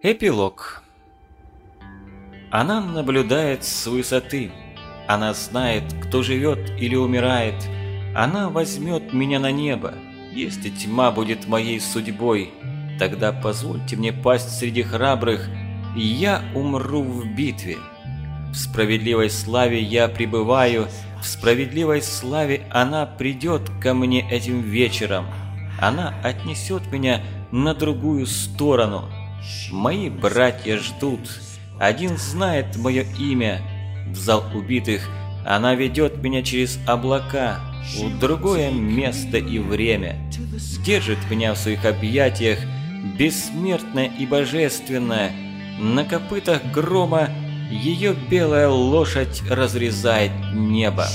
Эпилог Она наблюдает с высоты. Она знает, кто живет или умирает. Она возьмет меня на небо. Если тьма будет моей судьбой, тогда позвольте мне пасть среди храбрых, и я умру в битве. В справедливой славе я пребываю, в справедливой славе она придет ко мне этим вечером. Она отнесет меня на другую сторону. Мои братья ждут. Один знает мое имя. В зал убитых она ведет меня через облака, в другое место и время. Держит меня в своих объятиях, бессмертная и божественная. На копытах грома ее белая лошадь разрезает небо.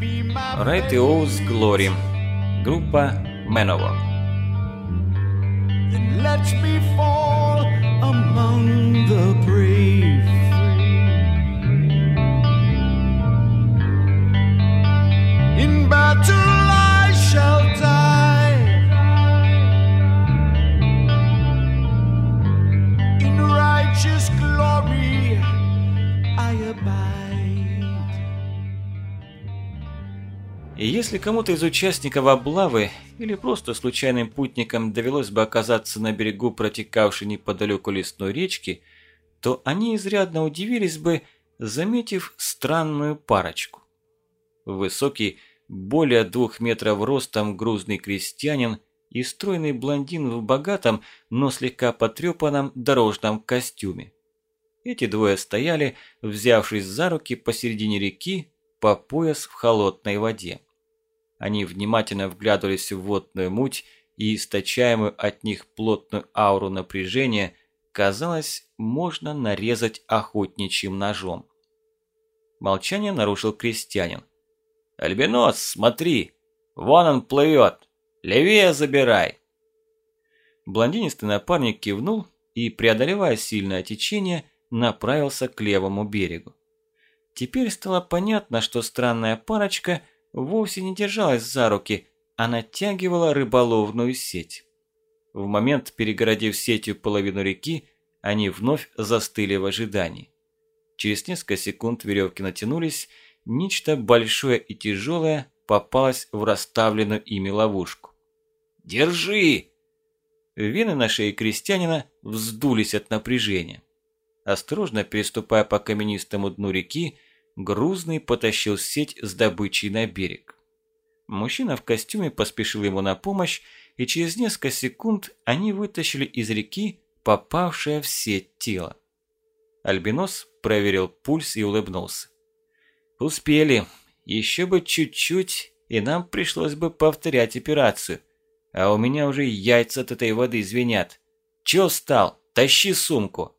И Оуз Глори. Группа Manowar. Let me fall among the brave. И если кому-то из участников облавы или просто случайным путникам довелось бы оказаться на берегу протекавшей неподалеку лесной речки, то они изрядно удивились бы, заметив странную парочку. Высокий, более двух метров ростом грузный крестьянин и стройный блондин в богатом, но слегка потрепанном дорожном костюме. Эти двое стояли, взявшись за руки посередине реки, по пояс в холодной воде. Они внимательно вглядывались в водную муть и источаемую от них плотную ауру напряжения, казалось, можно нарезать охотничьим ножом. Молчание нарушил крестьянин. «Альбинос, смотри! Вон он плывет! Левее забирай!» Блондинистый напарник кивнул и, преодолевая сильное течение, направился к левому берегу. Теперь стало понятно, что странная парочка вовсе не держалась за руки, а натягивала рыболовную сеть. В момент, перегородив сетью половину реки, они вновь застыли в ожидании. Через несколько секунд веревки натянулись, нечто большое и тяжелое попалось в расставленную ими ловушку. «Держи!» Вены на шее крестьянина вздулись от напряжения. Осторожно переступая по каменистому дну реки, Грузный потащил сеть с добычей на берег. Мужчина в костюме поспешил ему на помощь, и через несколько секунд они вытащили из реки попавшее в сеть тело. Альбинос проверил пульс и улыбнулся. «Успели. Еще бы чуть-чуть, и нам пришлось бы повторять операцию. А у меня уже яйца от этой воды звенят. Чё стал? Тащи сумку!»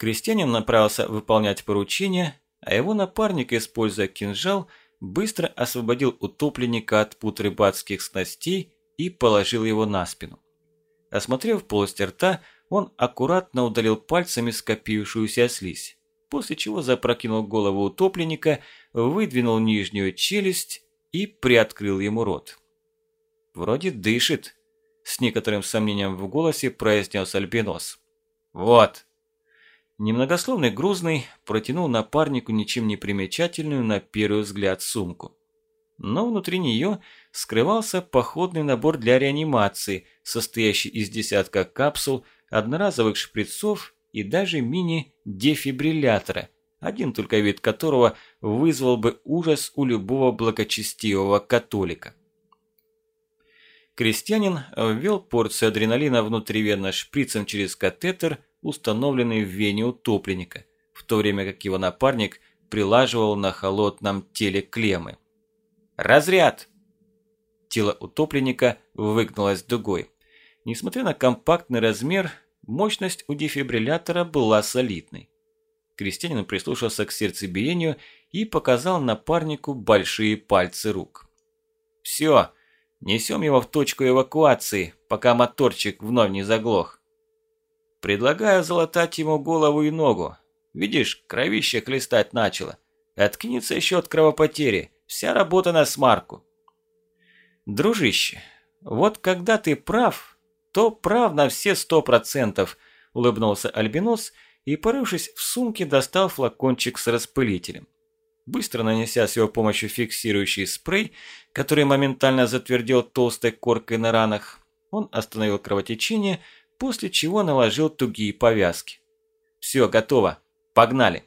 Крестьянин направился выполнять поручение, а его напарник, используя кинжал, быстро освободил утопленника от пут рыбацких снастей и положил его на спину. Осмотрев полость рта, он аккуратно удалил пальцами скопившуюся слизь, после чего запрокинул голову утопленника, выдвинул нижнюю челюсть и приоткрыл ему рот. «Вроде дышит», – с некоторым сомнением в голосе произнес Альбинос. «Вот», Немногословный грузный протянул напарнику ничем не примечательную на первый взгляд сумку. Но внутри нее скрывался походный набор для реанимации, состоящий из десятка капсул, одноразовых шприцов и даже мини-дефибриллятора, один только вид которого вызвал бы ужас у любого благочестивого католика. Крестьянин ввел порцию адреналина внутривенно шприцем через катетер – установленный в вене утопленника, в то время как его напарник прилаживал на холодном теле клеммы. «Разряд!» Тело утопленника выгнулось дугой. Несмотря на компактный размер, мощность у дефибриллятора была солидной. Крестьянин прислушался к сердцебиению и показал напарнику большие пальцы рук. «Все, несем его в точку эвакуации, пока моторчик вновь не заглох». Предлагаю залатать ему голову и ногу. Видишь, кровище хлестать начало. Откнется еще от кровопотери. Вся работа на смарку. Дружище, вот когда ты прав, то прав на все сто процентов, улыбнулся Альбинос и, порывшись в сумке, достал флакончик с распылителем. Быстро нанеся с его помощью фиксирующий спрей, который моментально затвердел толстой коркой на ранах, он остановил кровотечение, после чего наложил тугие повязки. «Все, готово. Погнали!»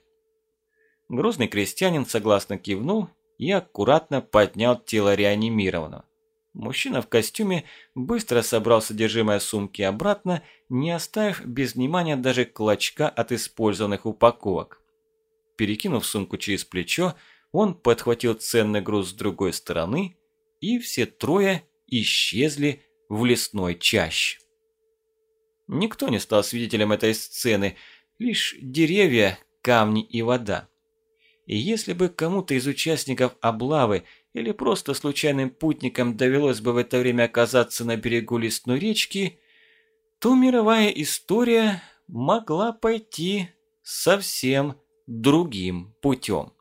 Грозный крестьянин согласно кивнул и аккуратно поднял тело реанимированного. Мужчина в костюме быстро собрал содержимое сумки обратно, не оставив без внимания даже клочка от использованных упаковок. Перекинув сумку через плечо, он подхватил ценный груз с другой стороны, и все трое исчезли в лесной чаще. Никто не стал свидетелем этой сцены, лишь деревья, камни и вода. И если бы кому-то из участников облавы или просто случайным путникам довелось бы в это время оказаться на берегу лесной речки, то мировая история могла пойти совсем другим путем.